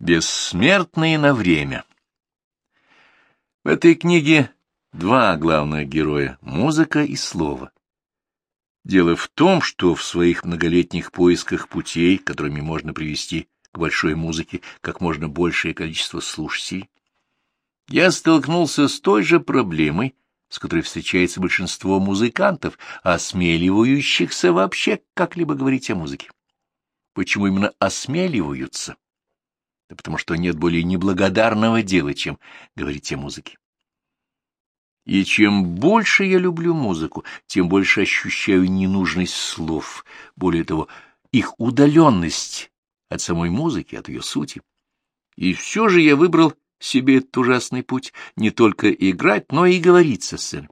Бессмертные на время. В этой книге два главных героя — музыка и слово. Дело в том, что в своих многолетних поисках путей, которыми можно привести к большой музыке как можно большее количество слушателей, я столкнулся с той же проблемой, с которой встречается большинство музыкантов, осмеливающихся вообще как-либо говорить о музыке. Почему именно осмеливаются? Да потому что нет более неблагодарного дела, чем говорить о музыке. И чем больше я люблю музыку, тем больше ощущаю ненужность слов, более того, их удаленность от самой музыки, от ее сути. И все же я выбрал себе этот ужасный путь не только играть, но и говорить со сцены.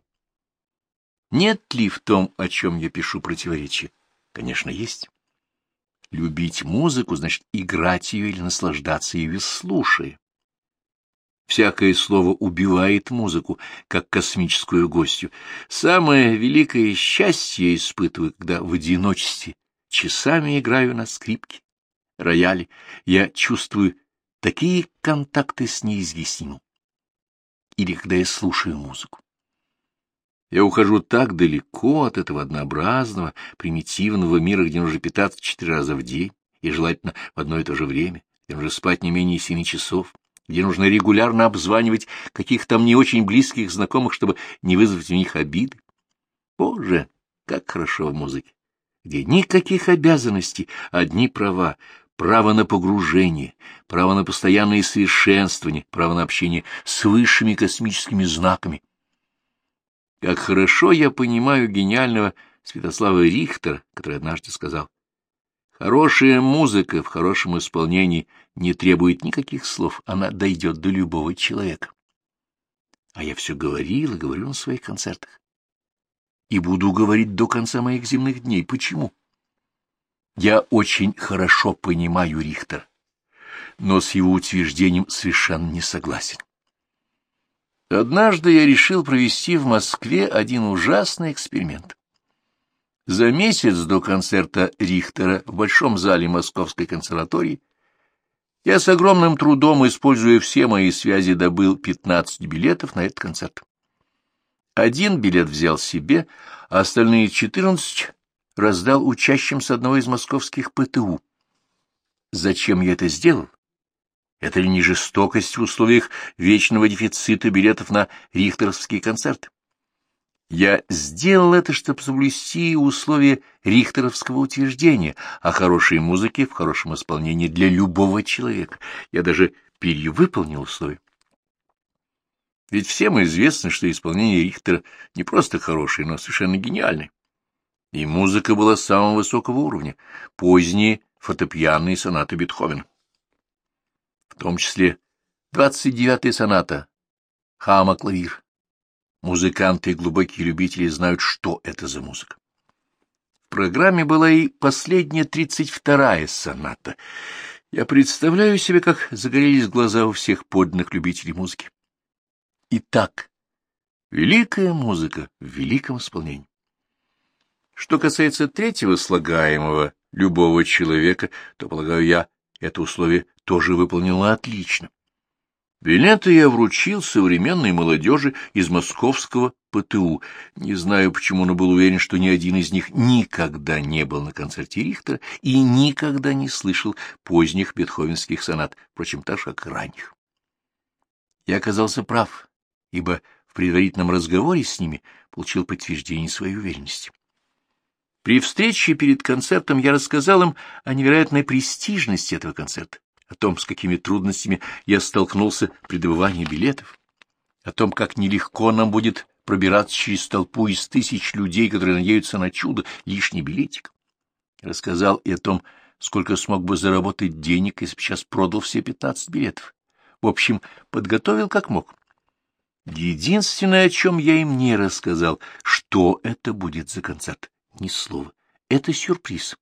Нет ли в том, о чем я пишу, противоречия? Конечно, есть. Любить музыку значит играть ее или наслаждаться ею, слушая. Всякое слово убивает музыку, как космическую гостью. Самое великое счастье испытываю, когда в одиночестве часами играю на скрипке, рояле. Я чувствую такие контакты с неизъяснимым. Или когда я слушаю музыку. Я ухожу так далеко от этого однообразного, примитивного мира, где нужно питаться четыре раза в день, и желательно в одно и то же время, где нужно спать не менее семи часов, где нужно регулярно обзванивать каких-то там не очень близких знакомых, чтобы не вызвать у них обиды. Боже, как хорошо в музыке, где никаких обязанностей, одни права, право на погружение, право на постоянное совершенствование, право на общение с высшими космическими знаками. Как хорошо я понимаю гениального Святослава Рихтера, который однажды сказал, «Хорошая музыка в хорошем исполнении не требует никаких слов, она дойдет до любого человека». А я все говорил и говорю на своих концертах. И буду говорить до конца моих земных дней. Почему? Я очень хорошо понимаю Рихтер, но с его утверждением совершенно не согласен. Однажды я решил провести в Москве один ужасный эксперимент. За месяц до концерта Рихтера в Большом зале Московской консерватории я с огромным трудом, используя все мои связи, добыл 15 билетов на этот концерт. Один билет взял себе, а остальные 14 раздал учащимся одного из московских ПТУ. Зачем я это сделал? Это ли не жестокость в условиях вечного дефицита билетов на рихтеровский концерт? Я сделал это, чтобы соблюсти условия рихтеровского утверждения о хорошей музыке в хорошем исполнении для любого человека. Я даже перевыполнил условия. Ведь всем известно, что исполнение Рихтера не просто хорошее, но совершенно гениальное. И музыка была самого высокого уровня, поздние фортепианные сонаты Бетховена в том числе 29-я соната Хама-клавир. Музыканты и глубокие любители знают, что это за музыка. В программе была и последняя 32-я соната. Я представляю себе, как загорелись глаза у всех подданных любителей музыки. Итак, великая музыка в великом исполнении. Что касается третьего слагаемого любого человека, то, полагаю я, это условие тоже выполнила отлично. Билеты я вручил современной молодежи из московского ПТУ. Не знаю, почему, но был уверен, что ни один из них никогда не был на концерте Рихтера и никогда не слышал поздних бетховенских сонат, впрочем, так же, как ранних. Я оказался прав, ибо в предварительном разговоре с ними получил подтверждение своей уверенности. При встрече перед концертом я рассказал им о невероятной престижности этого концерта о том, с какими трудностями я столкнулся при добывании билетов, о том, как нелегко нам будет пробираться через толпу из тысяч людей, которые надеются на чудо, лишний билетик. Рассказал и о том, сколько смог бы заработать денег, если бы сейчас продал все пятнадцать билетов. В общем, подготовил как мог. Единственное, о чем я им не рассказал, что это будет за концерт. Ни слова. Это сюрприз.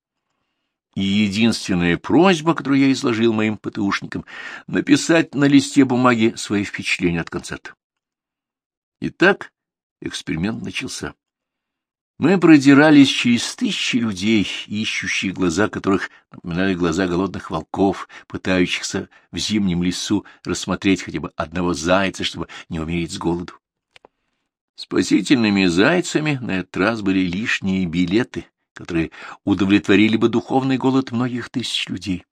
И единственная просьба, которую я изложил моим ПТУшникам, написать на листе бумаги свои впечатления от концерта. Итак, эксперимент начался. Мы продирались через тысячи людей, ищущих глаза которых напоминали глаза голодных волков, пытающихся в зимнем лесу рассмотреть хотя бы одного зайца, чтобы не умереть с голоду. Спасительными зайцами на этот раз были лишние билеты, которые удовлетворили бы духовный голод многих тысяч людей.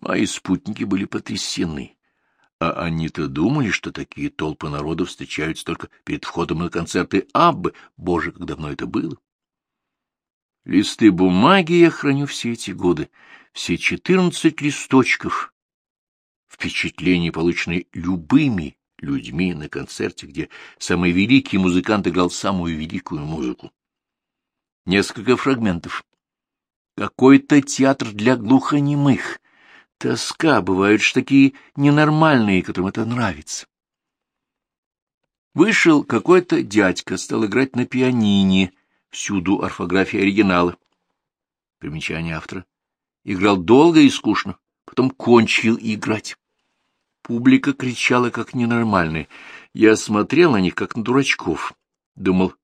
Мои спутники были потрясены. А они-то думали, что такие толпы народу встречаются только перед входом на концерты Аббы. Боже, как давно это было! Листы бумаги я храню все эти годы, все четырнадцать листочков. Впечатления, полученные любыми людьми на концерте, где самый великий музыкант играл самую великую музыку. Несколько фрагментов. Какой-то театр для глухонемых, Тоска, бывают же такие ненормальные, которым это нравится. Вышел какой-то дядька, стал играть на пианине, всюду орфография оригинала. Примечание автора. Играл долго и скучно, потом кончил играть. Публика кричала, как ненормальная. Я смотрел на них, как на дурачков. Думал,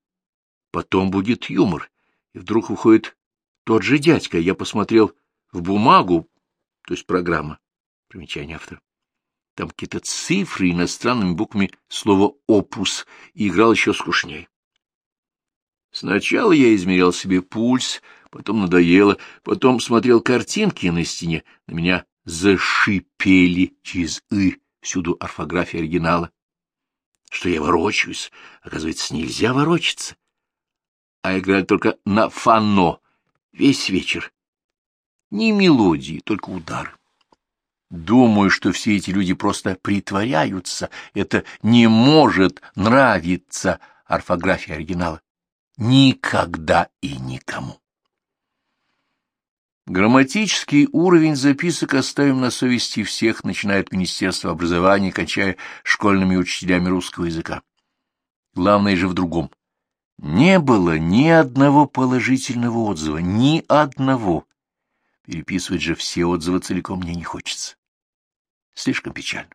потом будет юмор. И вдруг выходит тот же дядька. Я посмотрел в бумагу, то есть программа. Примечание автора. Там какие-то цифры иностранными буквами слово «опус» и играл еще скучнее. Сначала я измерял себе пульс, потом надоело, потом смотрел картинки на стене, на меня зашипели через «ы», всюду орфография оригинала. Что я ворочаюсь, оказывается, нельзя ворочаться. А играли только на фано весь вечер, ни мелодии, только удар. Думаю, что все эти люди просто притворяются. Это не может нравиться орфография оригинала. Никогда и никому. Грамматический уровень записок оставим на совести всех, начиная от Министерства образования, кончая школьными учителями русского языка. Главное же в другом. Не было ни одного положительного отзыва, ни одного. Переписывать же все отзывы целиком мне не хочется. Слишком печально.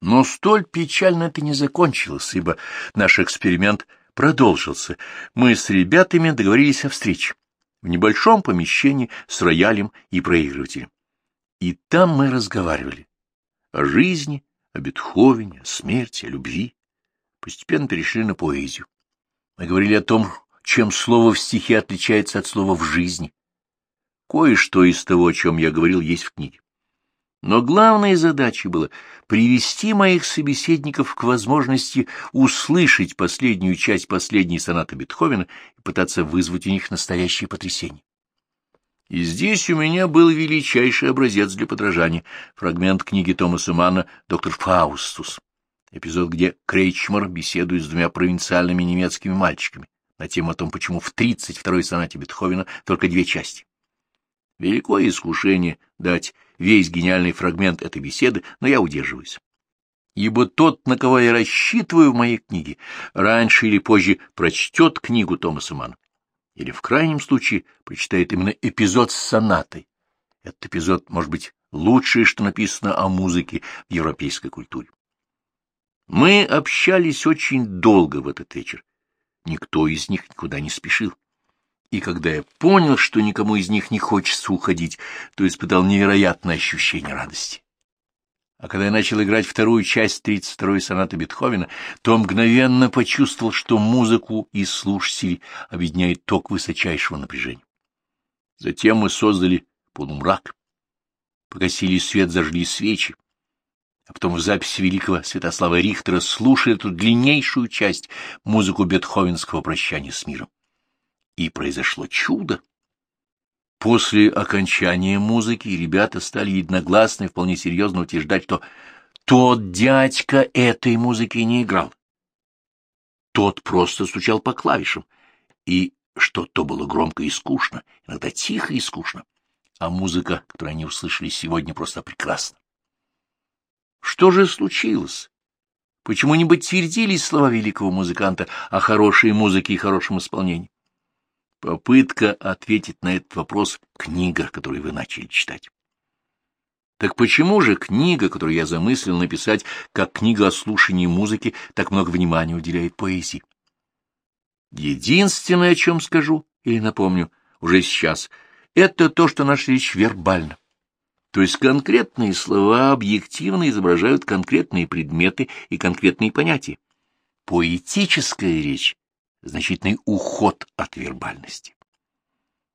Но столь печально это не закончилось, ибо наш эксперимент продолжился. Мы с ребятами договорились о встрече в небольшом помещении с роялем и проигрывателем. И там мы разговаривали о жизни, о Бетховене, о смерти, о любви. Постепенно перешли на поэзию. Мы говорили о том, чем слово в стихе отличается от слова в жизни, Кое-что из того, о чем я говорил, есть в книге. Но главной задачей было привести моих собеседников к возможности услышать последнюю часть последней сонаты Бетховена и пытаться вызвать у них настоящее потрясение. И здесь у меня был величайший образец для подражания — фрагмент книги Томаса Манна «Доктор Фаустус», эпизод, где Крейчмар беседует с двумя провинциальными немецкими мальчиками на тему о том, почему в 32-й сонате Бетховена только две части. Великое искушение дать весь гениальный фрагмент этой беседы, но я удерживаюсь. Ибо тот, на кого я рассчитываю в моей книге, раньше или позже прочтет книгу Томаса Манна. Или, в крайнем случае, прочитает именно эпизод с сонатой. Этот эпизод, может быть, лучшее, что написано о музыке в европейской культуре. Мы общались очень долго в этот вечер. Никто из них никуда не спешил и когда я понял, что никому из них не хочется уходить, то испытал невероятное ощущение радости. А когда я начал играть вторую часть 32-й сонаты Бетховена, то мгновенно почувствовал, что музыку и слушателей объединяет ток высочайшего напряжения. Затем мы создали полумрак, погасили свет, зажгли свечи, а потом в записи великого Святослава Рихтера слушали эту длиннейшую часть музыку бетховенского прощания с миром. И произошло чудо. После окончания музыки ребята стали единогласно и вполне серьезно утверждать, что тот дядька этой музыки не играл. Тот просто стучал по клавишам, и что то было громко и скучно, иногда тихо и скучно, а музыка, которую они услышали сегодня, просто прекрасна. Что же случилось? Почему не подтвердились слова великого музыканта о хорошей музыке и хорошем исполнении? Попытка ответить на этот вопрос — книга, которую вы начали читать. Так почему же книга, которую я замыслил написать, как книга о слушании музыки, так много внимания уделяет поэзии? Единственное, о чем скажу или напомню уже сейчас, это то, что наша речь вербальна. То есть конкретные слова объективно изображают конкретные предметы и конкретные понятия. Поэтическая речь — значительный уход от вербальности.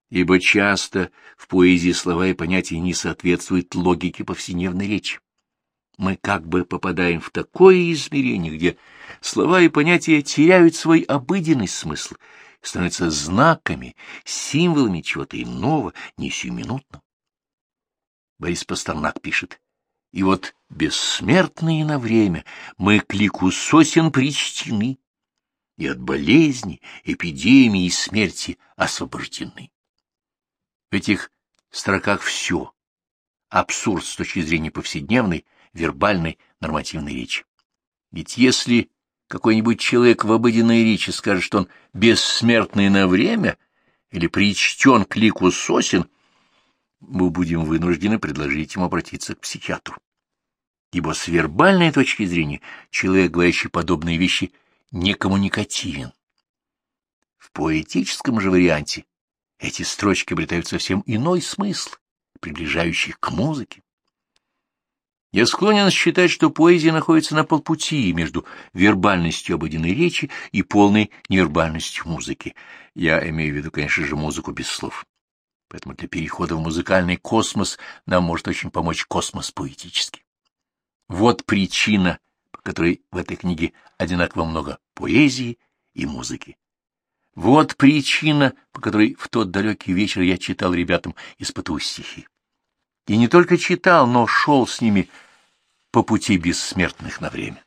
Ибо часто в поэзии слова и понятия не соответствуют логике повседневной речи. Мы как бы попадаем в такое измерение, где слова и понятия теряют свой обыденный смысл, становятся знаками, символами чего-то иного, не сиюминутного. Борис Пастернак пишет, «И вот бессмертные на время мы к лику сосен причтены, и от болезни, эпидемии и смерти освобождены». В этих строках все. Абсурд с точки зрения повседневной, вербальной, нормативной речи. Ведь если какой-нибудь человек в обыденной речи скажет, что он бессмертный на время или причтен к лику сосен, мы будем вынуждены предложить ему обратиться к психиатру. Ибо с вербальной точки зрения человек, говорящий подобные вещи, некоммуникативен. В поэтическом же варианте эти строчки обретают совсем иной смысл, приближающий к музыке. Я склонен считать, что поэзия находится на полпути между вербальностью обыденной речи и полной невербальностью музыки. Я имею в виду, конечно же, музыку без слов. Поэтому для перехода в музыкальный космос нам может очень помочь космос поэтический. Вот причина, которой в этой книге одинаково много поэзии и музыки. Вот причина, по которой в тот далекий вечер я читал ребятам из ПТУ стихи. И не только читал, но шел с ними по пути бессмертных на время.